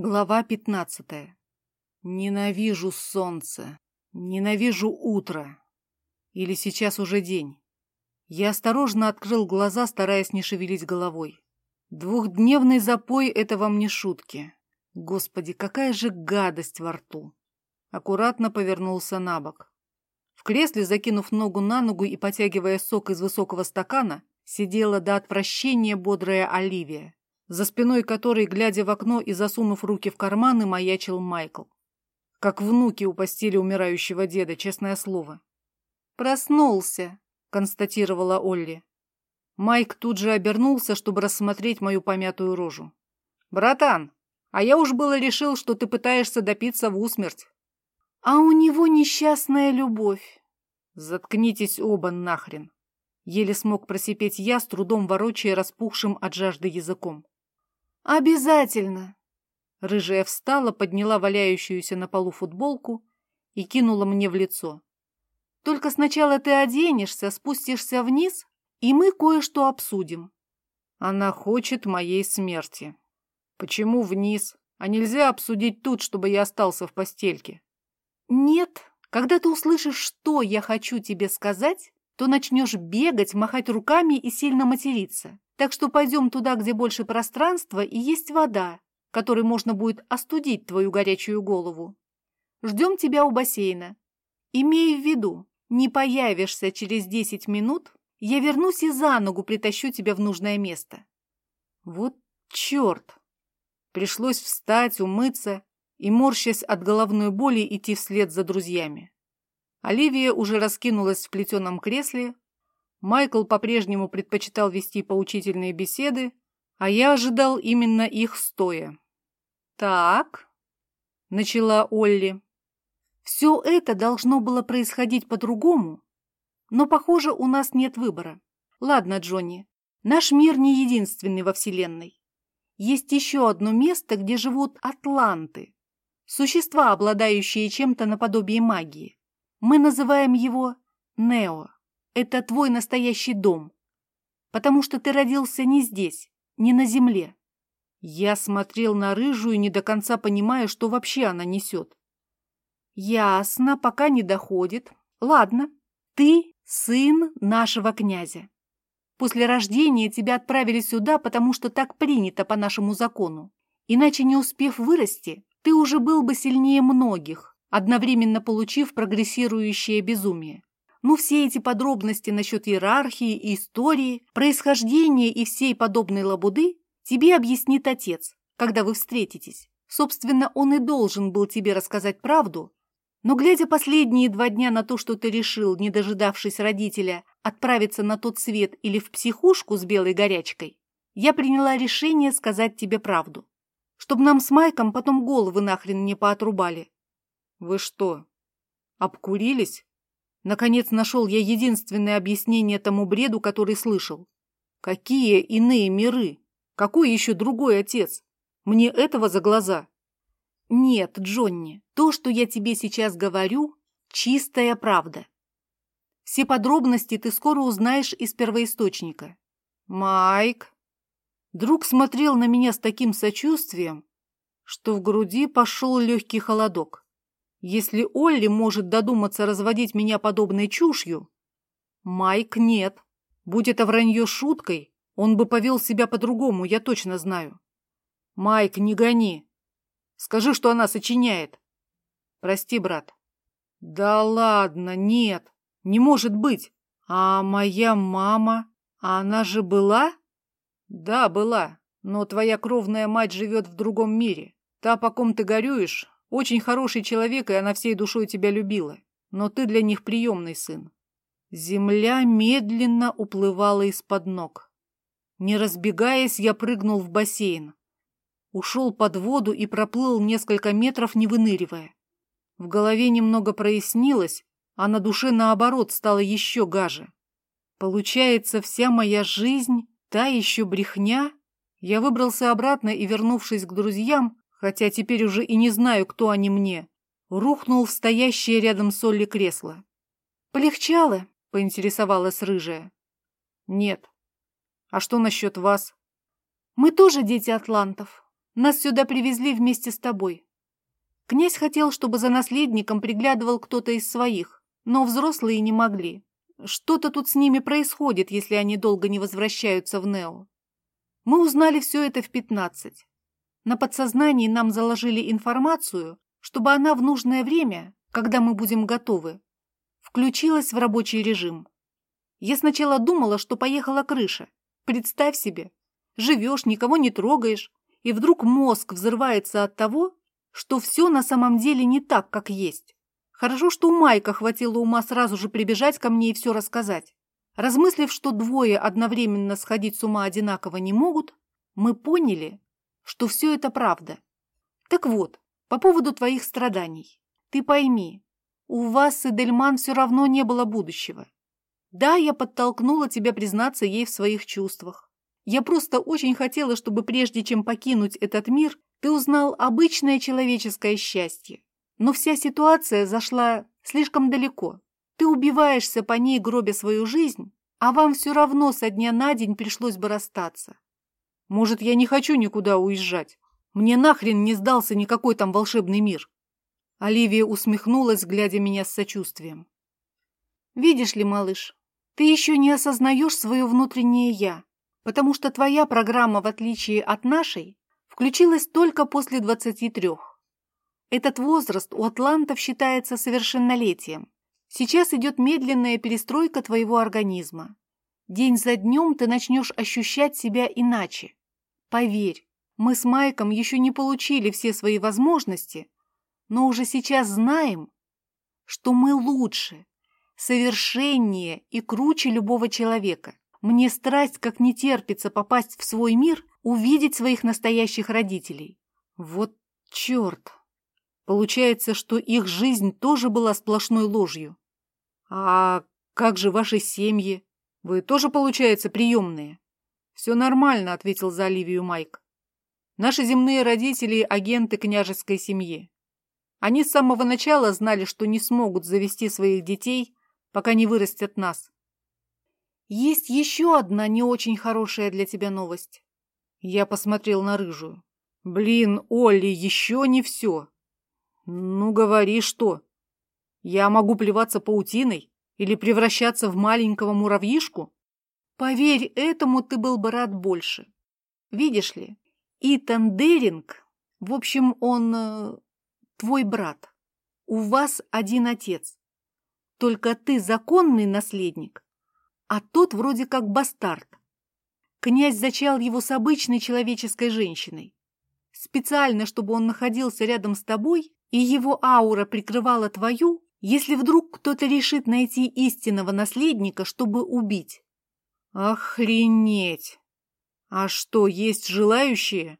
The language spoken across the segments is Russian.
Глава пятнадцатая. Ненавижу солнце. Ненавижу утро. Или сейчас уже день. Я осторожно открыл глаза, стараясь не шевелить головой. Двухдневный запой — это вам не шутки. Господи, какая же гадость во рту. Аккуратно повернулся на бок. В кресле, закинув ногу на ногу и потягивая сок из высокого стакана, сидела до отвращения бодрая Оливия за спиной которой, глядя в окно и засунув руки в карманы, маячил Майкл. Как внуки у постели умирающего деда, честное слово. «Проснулся», — констатировала Олли. Майк тут же обернулся, чтобы рассмотреть мою помятую рожу. «Братан, а я уж было решил, что ты пытаешься допиться в усмерть». «А у него несчастная любовь». «Заткнитесь оба нахрен», — еле смог просипеть я, с трудом ворочая распухшим от жажды языком. «Обязательно!» Рыжая встала, подняла валяющуюся на полу футболку и кинула мне в лицо. «Только сначала ты оденешься, спустишься вниз, и мы кое-что обсудим». Она хочет моей смерти. Почему вниз? А нельзя обсудить тут, чтобы я остался в постельке? Нет. Когда ты услышишь, что я хочу тебе сказать, то начнешь бегать, махать руками и сильно материться. Так что пойдем туда, где больше пространства и есть вода, которой можно будет остудить твою горячую голову. Ждем тебя у бассейна. Имей в виду, не появишься через десять минут, я вернусь и за ногу притащу тебя в нужное место. Вот черт! Пришлось встать, умыться и, морщась от головной боли, идти вслед за друзьями. Оливия уже раскинулась в плетеном кресле, Майкл по-прежнему предпочитал вести поучительные беседы, а я ожидал именно их стоя. «Так», — начала Олли, — «все это должно было происходить по-другому, но, похоже, у нас нет выбора. Ладно, Джонни, наш мир не единственный во Вселенной. Есть еще одно место, где живут атланты, существа, обладающие чем-то наподобие магии. Мы называем его Нео. Это твой настоящий дом, потому что ты родился не здесь, не на земле. Я смотрел на рыжую, не до конца понимая, что вообще она несет. Ясно, пока не доходит. Ладно, ты сын нашего князя. После рождения тебя отправили сюда, потому что так принято по нашему закону. Иначе, не успев вырасти, ты уже был бы сильнее многих, одновременно получив прогрессирующее безумие. Ну, все эти подробности насчет иерархии и истории, происхождения и всей подобной лабуды тебе объяснит отец, когда вы встретитесь. Собственно, он и должен был тебе рассказать правду, но, глядя последние два дня на то, что ты решил, не дожидавшись родителя, отправиться на тот свет или в психушку с белой горячкой, я приняла решение сказать тебе правду. Чтоб нам с Майком потом головы нахрен не поотрубали. Вы что, обкурились? Наконец нашел я единственное объяснение тому бреду, который слышал. Какие иные миры? Какой еще другой отец? Мне этого за глаза? Нет, Джонни, то, что я тебе сейчас говорю, чистая правда. Все подробности ты скоро узнаешь из первоисточника. Майк. Друг смотрел на меня с таким сочувствием, что в груди пошел легкий холодок. Если Олли может додуматься разводить меня подобной чушью, Майк нет. Будь это вранье шуткой, он бы повел себя по-другому, я точно знаю. Майк, не гони. Скажи, что она сочиняет. Прости, брат. Да ладно, нет, не может быть. А моя мама, она же была? Да, была, но твоя кровная мать живет в другом мире. Та, по ком ты горюешь, очень хороший человек, и она всей душой тебя любила. Но ты для них приемный сын. Земля медленно уплывала из-под ног. Не разбегаясь, я прыгнул в бассейн. Ушел под воду и проплыл несколько метров, не выныривая. В голове немного прояснилось, а на душе, наоборот, стало еще гаже. Получается, вся моя жизнь — та еще брехня? Я выбрался обратно и, вернувшись к друзьям, хотя теперь уже и не знаю, кто они мне, рухнул в стоящее рядом с Олли кресло. «Полегчало?» — поинтересовалась рыжая. «Нет. А что насчет вас?» «Мы тоже дети атлантов. Нас сюда привезли вместе с тобой. Князь хотел, чтобы за наследником приглядывал кто-то из своих, но взрослые не могли. Что-то тут с ними происходит, если они долго не возвращаются в Нео. Мы узнали все это в пятнадцать. На подсознании нам заложили информацию, чтобы она в нужное время, когда мы будем готовы, включилась в рабочий режим. Я сначала думала, что поехала крыша. Представь себе, живешь, никого не трогаешь, и вдруг мозг взрывается от того, что все на самом деле не так, как есть. Хорошо, что у Майка хватило ума сразу же прибежать ко мне и все рассказать. Размыслив, что двое одновременно сходить с ума одинаково не могут, мы поняли, что все это правда. Так вот, по поводу твоих страданий. Ты пойми, у вас с Эдельман все равно не было будущего. Да, я подтолкнула тебя признаться ей в своих чувствах. Я просто очень хотела, чтобы прежде чем покинуть этот мир, ты узнал обычное человеческое счастье. Но вся ситуация зашла слишком далеко. Ты убиваешься по ней, гробя свою жизнь, а вам все равно со дня на день пришлось бы расстаться. Может, я не хочу никуда уезжать. Мне нахрен не сдался никакой там волшебный мир. Оливия усмехнулась, глядя меня с сочувствием. Видишь ли, малыш, ты еще не осознаешь свое внутреннее «я», потому что твоя программа, в отличие от нашей, включилась только после 23. Этот возраст у атлантов считается совершеннолетием. Сейчас идет медленная перестройка твоего организма. День за днем ты начнешь ощущать себя иначе. Поверь, мы с Майком еще не получили все свои возможности, но уже сейчас знаем, что мы лучше, совершеннее и круче любого человека. Мне страсть как не терпится попасть в свой мир, увидеть своих настоящих родителей. Вот черт! Получается, что их жизнь тоже была сплошной ложью. А как же ваши семьи? Вы тоже, получается, приемные? Все нормально, ответил за Оливию Майк. Наши земные родители – агенты княжеской семьи. Они с самого начала знали, что не смогут завести своих детей, пока не вырастят нас. Есть еще одна не очень хорошая для тебя новость. Я посмотрел на рыжую. Блин, Олли, еще не все. «Ну, говори, что? Я могу плеваться паутиной или превращаться в маленького муравьишку?» «Поверь, этому ты был бы рад больше. Видишь ли, Итан Деринг, в общем, он э, твой брат. У вас один отец. Только ты законный наследник, а тот вроде как бастард. Князь зачал его с обычной человеческой женщиной. Специально, чтобы он находился рядом с тобой и его аура прикрывала твою, если вдруг кто-то решит найти истинного наследника, чтобы убить. Охренеть! А что, есть желающие?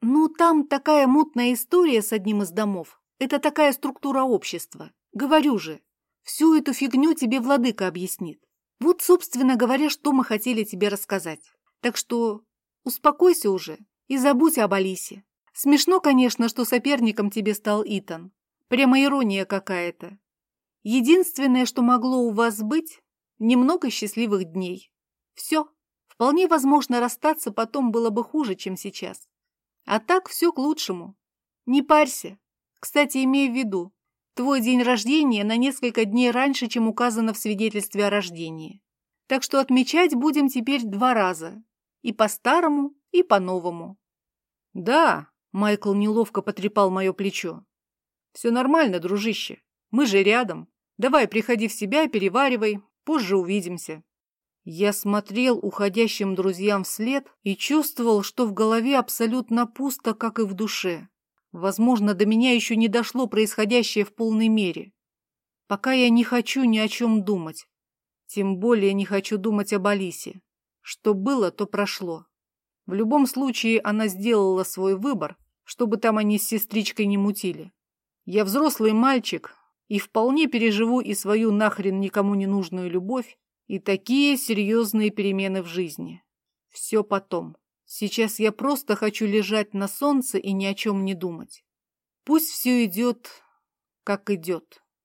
Ну, там такая мутная история с одним из домов. Это такая структура общества. Говорю же, всю эту фигню тебе владыка объяснит. Вот, собственно говоря, что мы хотели тебе рассказать. Так что успокойся уже и забудь об Алисе. Смешно, конечно, что соперником тебе стал Итан. Прямо ирония какая-то. Единственное, что могло у вас быть, немного счастливых дней. Все. Вполне возможно, расстаться потом было бы хуже, чем сейчас. А так все к лучшему. Не парься. Кстати, имей в виду, твой день рождения на несколько дней раньше, чем указано в свидетельстве о рождении. Так что отмечать будем теперь два раза. И по-старому, и по-новому. Да, Майкл неловко потрепал мое плечо. «Все нормально, дружище. Мы же рядом. Давай, приходи в себя, переваривай. Позже увидимся». Я смотрел уходящим друзьям вслед и чувствовал, что в голове абсолютно пусто, как и в душе. Возможно, до меня еще не дошло происходящее в полной мере. Пока я не хочу ни о чем думать. Тем более не хочу думать об Алисе. Что было, то прошло. В любом случае, она сделала свой выбор, чтобы там они с сестричкой не мутили. Я взрослый мальчик и вполне переживу и свою нахрен никому не нужную любовь, и такие серьезные перемены в жизни. Все потом. Сейчас я просто хочу лежать на солнце и ни о чем не думать. Пусть все идет, как идет.